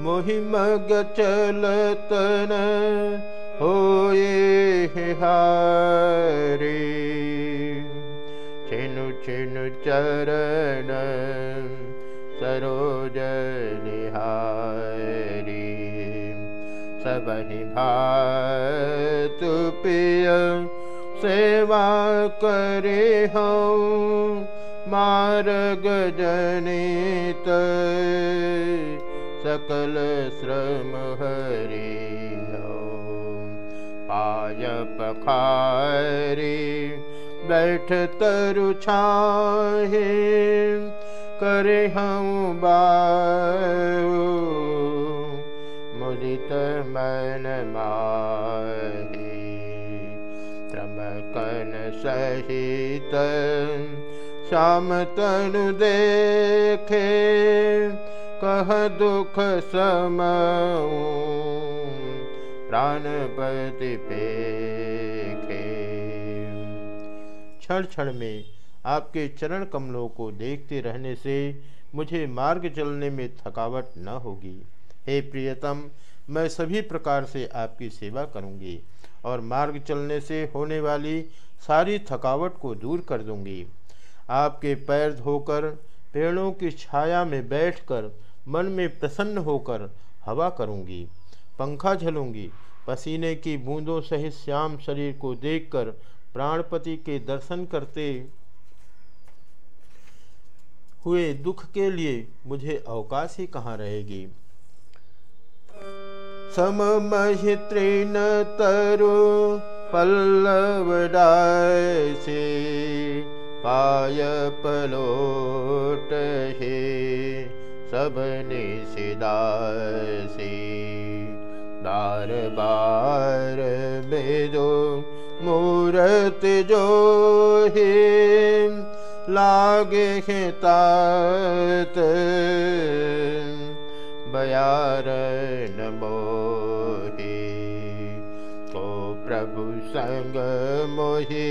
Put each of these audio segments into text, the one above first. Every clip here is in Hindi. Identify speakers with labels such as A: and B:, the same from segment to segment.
A: मोहिमग चलतन होए हारे। छिनु छिनु चरण सरोज निहारी। सबहि भातु पिय सेवा करे हूँ मार्ग जनित। सकल श्रम हरि पाय पखारी बैठ तरु छाहे करे हम मुदित मन माहे त्रमकन सहित श्याम तनु देखे कह दुख सम प्राणपति पेखे। क्षण क्षण में आपके चरण कमलों को देखते रहने से मुझे मार्ग चलने में थकावट न होगी। हे प्रियतम, मैं सभी प्रकार से आपकी सेवा करूँगी और मार्ग चलने से होने वाली सारी थकावट को दूर कर दूँगी। आपके पैर धोकर पेड़ों की छाया में बैठकर मन में प्रसन्न होकर हवा करूँगी, पंखा झलूँगी, पसीने की बूंदों सहित श्याम शरीर को देखकर प्राणपति के दर्शन करते हुए दुख के लिए मुझे अवकाश ही कहाँ रहेगी। सममहित्रीन तरु पल्लव से पाय पलोट हे। सब निशिदासी दार बार बेदो मूरत जो हे, लागे तात बयार मोहे को प्रभु संग मोहे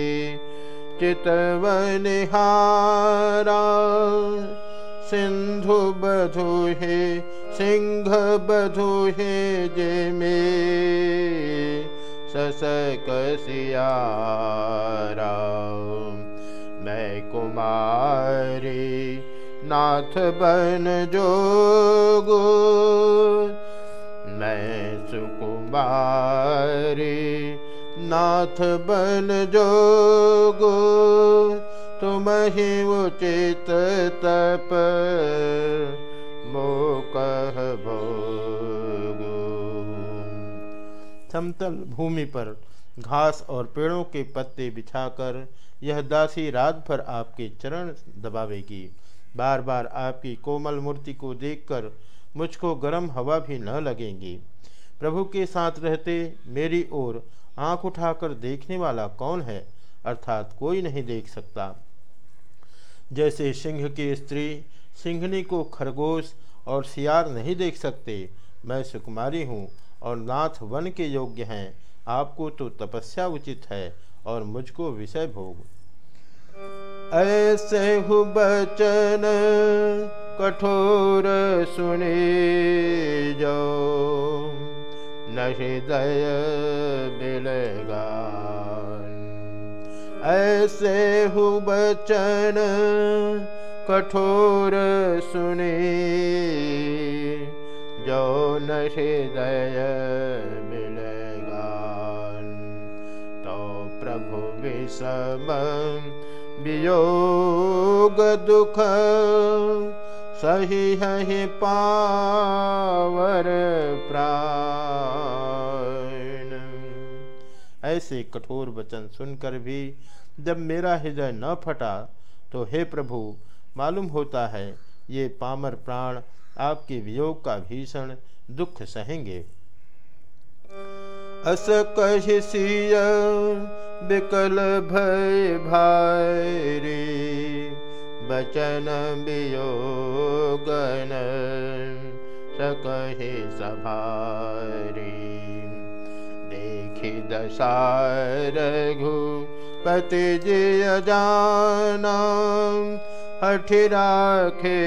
A: चितवनिहारा सिंधु बधु हे सिंह बधु हे जे में ससक सियारा मैं कुमारी नाथ बन जोगो, मैं सुकुमारी नाथ बन जोगो। तुम ही उचित तप मोकह समतल भूमि पर घास और पेड़ों के पत्ते बिछाकर यह दासी रात भर आपके चरण दबावेगी। बार बार आपकी कोमल मूर्ति को देखकर मुझको गर्म हवा भी न लगेंगी। प्रभु के साथ रहते मेरी ओर आँख उठाकर देखने वाला कौन है? अर्थात कोई नहीं देख सकता। जैसे सिंह की स्त्री सिंहनी को खरगोश और सियार नहीं देख सकते। मैं सुकुमारी हूँ और नाथ वन के योग्य हैं। आपको तो तपस्या उचित है और मुझको विषय भोग। ऐसे हु बचन कठोर सुने जो न हृदय मिलेगा। ऐसे हु बचन कठोर सुने। जो न हृदय मिलेगा तो प्रभु विषम वियोग दुख सही है पावर प्राण ऐसे कठोर वचन सुनकर भी जब मेरा हृदय न फटा तो हे प्रभु, मालूम होता है ये पामर प्राण आपके वियोग का भीषण दुख सहेंगे। अस कह सिया, बिकल भय भाई बचन वियोगन सकहे सभारी। देखि दशारघु पति जय जाना हठ राखे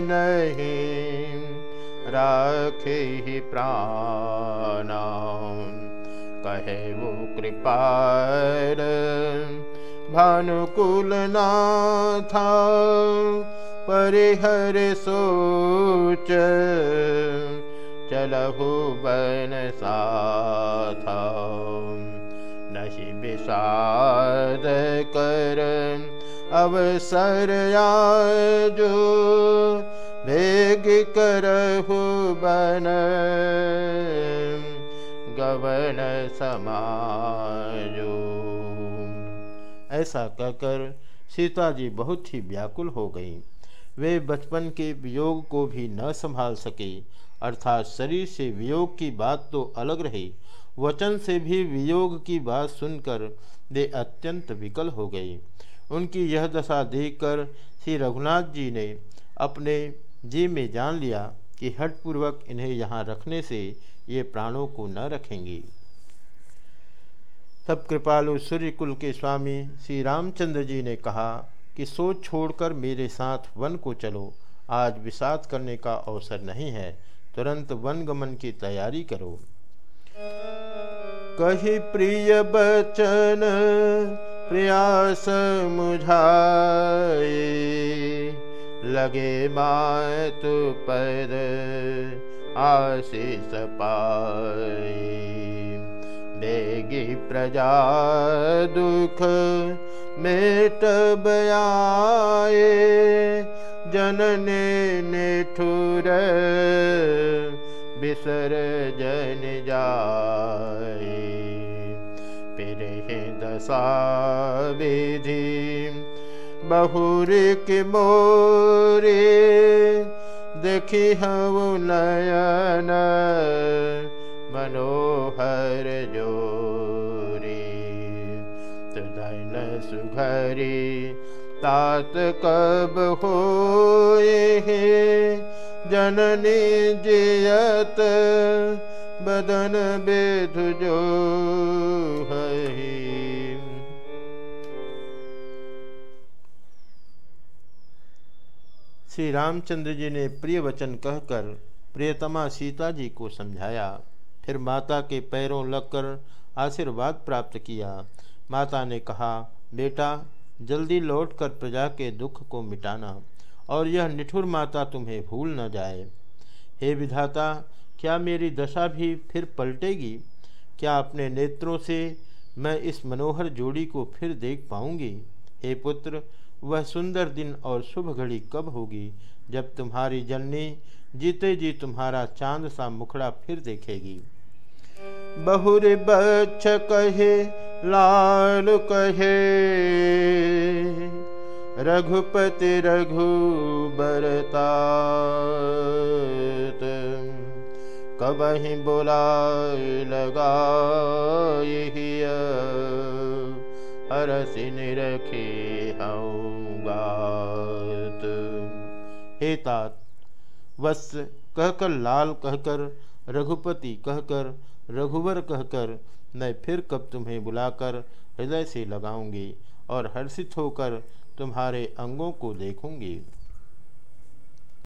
A: नहीं, राखे ही प्राण कहे वो कृपाल भानुकुल था परिहर सोच चलहु बन था नहीं विषाद कर अवसर जो भेग करहु बन। गवन समाजो। ऐसा कहकर सीता जी बहुत ही व्याकुल हो गईं। वे बचपन के वियोग को भी न संभाल सके, अर्थात शरीर से वियोग की बात तो अलग रही। वचन से भी वियोग की बात सुनकर वे अत्यंत विकल हो गई उनकी यह दशा देखकर श्री रघुनाथ जी ने अपने जी में जान लिया कि हटपूर्वक इन्हें यहाँ रखने से ये प्राणों को न रखेंगी। तब कृपालु सूर्यकुल के स्वामी श्री रामचंद्र जी ने कहा कि सोच छोड़कर मेरे साथ वन को चलो। आज विषाद करने का अवसर नहीं है। तुरंत वन गमन की तैयारी करो। कही प्रिय बचन प्रयास मुझाए। लगे मात पर आशीष पाए। बेगी प्रजा दुख मेट बयाए जनने निठुर बिसर जन जाए। फिर दशा विधि बहुर के मोरे देखी हम नयन मनोहर तुदन सुघरी तात कब हो? जननी जियत, बदन बेध जो है। श्री रामचंद्र जी ने प्रिय वचन कहकर प्रियतमा सीता जी को समझाया। फिर माता के पैरों लगकर आशीर्वाद प्राप्त किया। माता ने कहा, बेटा, जल्दी लौटकर प्रजा के दुख को मिटाना और यह निठुर माता तुम्हें भूल न जाए। हे विधाता, क्या मेरी दशा भी फिर पलटेगी? क्या अपने नेत्रों से मैं इस मनोहर जोड़ी को फिर देख पाऊँगी? हे पुत्र, वह सुंदर दिन और शुभ घड़ी कब होगी जब तुम्हारी जननी जीते जी तुम्हारा चाँद सा मुखड़ा फिर देखेगी? बहुर बच्छ कहे, लाल कहे। रघुपति रघु बरता कबही बोला लगा हरसि निरखे गात हे तात, वत्स कहकर, लाल कहकर, रघुपति कहकर रघुवर कहकर, मैं फिर कब तुम्हें बुलाकर हृदय से लगाऊँगी और हर्षित होकर तुम्हारे अंगों को देखूँगी?